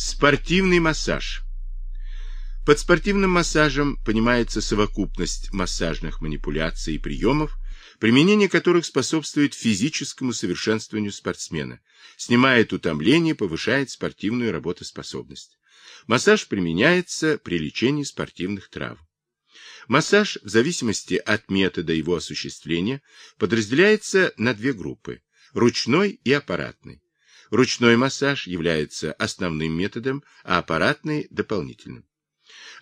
Спортивный массаж. Под спортивным массажем понимается совокупность массажных манипуляций и приемов, применение которых способствует физическому совершенствованию спортсмена, снимает утомление, повышает спортивную работоспособность. Массаж применяется при лечении спортивных травм. Массаж, в зависимости от метода его осуществления, подразделяется на две группы – ручной и аппаратный. Ручной массаж является основным методом, а аппаратный – дополнительным.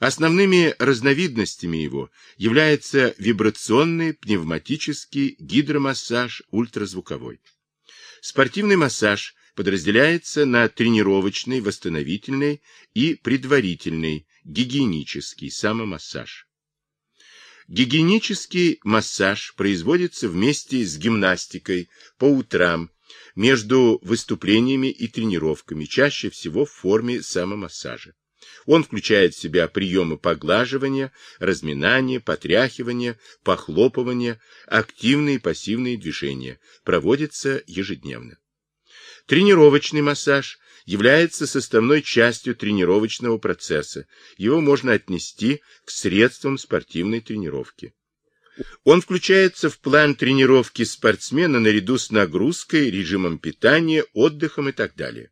Основными разновидностями его являются вибрационный, пневматический, гидромассаж, ультразвуковой. Спортивный массаж подразделяется на тренировочный, восстановительный и предварительный, гигиенический самомассаж. Гигиенический массаж производится вместе с гимнастикой по утрам между выступлениями и тренировками, чаще всего в форме самомассажа. Он включает в себя приемы поглаживания, разминания, потряхивания, похлопывания, активные и пассивные движения. Проводится ежедневно. Тренировочный массаж является составной частью тренировочного процесса. Его можно отнести к средствам спортивной тренировки. Он включается в план тренировки спортсмена наряду с нагрузкой, режимом питания, отдыхом и так далее.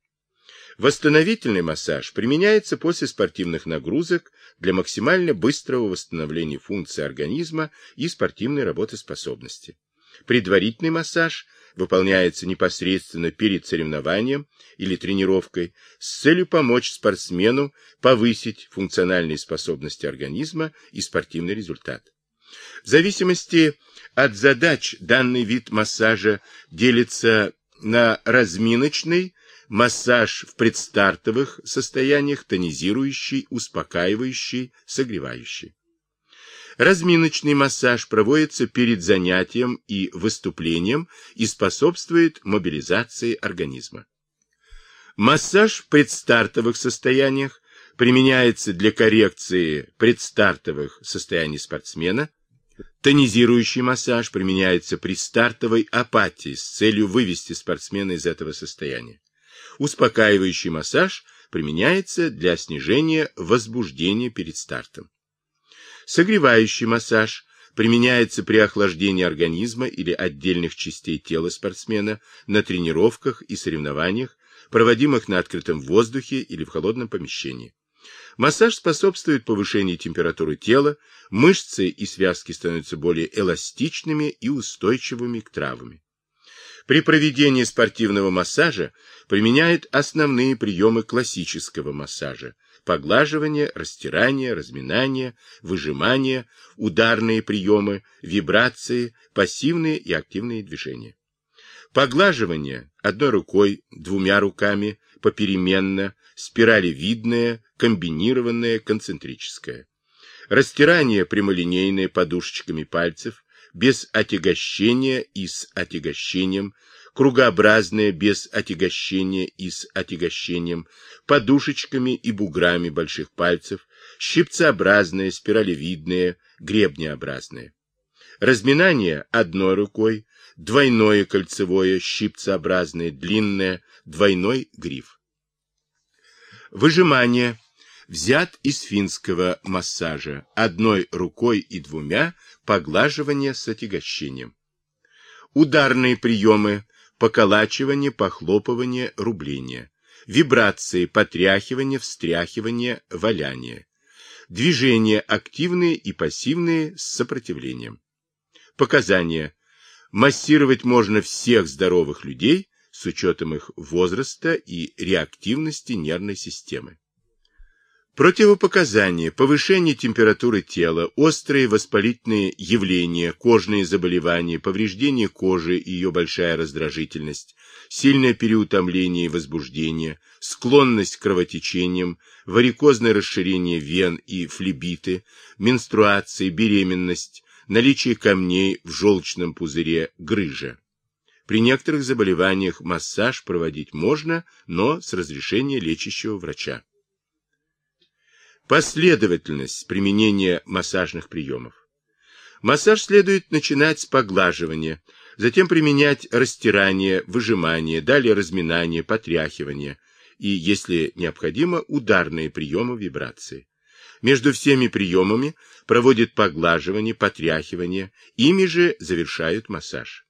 Восстановительный массаж применяется после спортивных нагрузок для максимально быстрого восстановления функций организма и спортивной работоспособности. Предварительный массаж выполняется непосредственно перед соревнованием или тренировкой с целью помочь спортсмену повысить функциональные способности организма и спортивный результат. В зависимости от задач данный вид массажа делится на разминочный, массаж в предстартовых состояниях, тонизирующий, успокаивающий, согревающий. Разминочный массаж проводится перед занятием и выступлением и способствует мобилизации организма. Массаж в предстартовых состояниях применяется для коррекции предстартовых состояний спортсмена. Тонизирующий массаж применяется при стартовой апатии с целью вывести спортсмена из этого состояния. Успокаивающий массаж применяется для снижения возбуждения перед стартом. Согревающий массаж применяется при охлаждении организма или отдельных частей тела спортсмена на тренировках и соревнованиях, проводимых на открытом воздухе или в холодном помещении. Массаж способствует повышению температуры тела, мышцы и связки становятся более эластичными и устойчивыми к травмам. При проведении спортивного массажа применяют основные приемы классического массажа – поглаживание, растирание, разминание, выжимание, ударные приемы, вибрации, пассивные и активные движения. Поглаживание одной рукой, двумя руками, попеременно, спиралевидное, комбинированное, концентрическое. Растирание прямолинейное подушечками пальцев, без отягощения и с отягощением, кругообразное без отягощения и с отягощением, подушечками и буграми больших пальцев, щипцеобразное, спиралевидное, гребнеобразное. Разминание одной рукой, двойное кольцевое, щипцеобразное, длинное, двойной гриф. Выжимание взят из финского массажа, одной рукой и двумя, поглаживание с отягощением. Ударные приемы, поколачивание, похлопывание, рубление. Вибрации, потряхивание, встряхивание, валяние. Движения активные и пассивные с сопротивлением. Показания. Массировать можно всех здоровых людей с учетом их возраста и реактивности нервной системы. Противопоказания, повышение температуры тела, острые воспалительные явления, кожные заболевания, повреждение кожи и ее большая раздражительность, сильное переутомление и возбуждение, склонность к кровотечениям, варикозное расширение вен и флебиты, менструации, беременность, наличие камней в желчном пузыре, грыжа. При некоторых заболеваниях массаж проводить можно, но с разрешения лечащего врача. Последовательность применения массажных приемов. Массаж следует начинать с поглаживания, затем применять растирание, выжимание, далее разминание, потряхивание. и, если необходимо, ударные приемы вибрации. Между всеми приемами проводят поглаживание, потряхивание, ими же завершают массаж.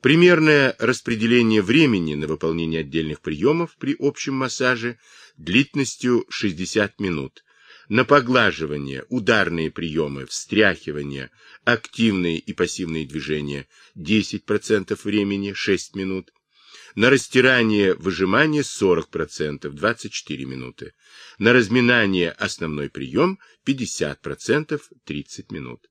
Примерное распределение времени на выполнение отдельных приемов при общем массаже длительностью 60 минут. На поглаживание, ударные приемы, встряхивание, активные и пассивные движения 10% времени 6 минут на растирание выжимание 40%, 24 минуты, на разминание основной прием 50%, 30 минут.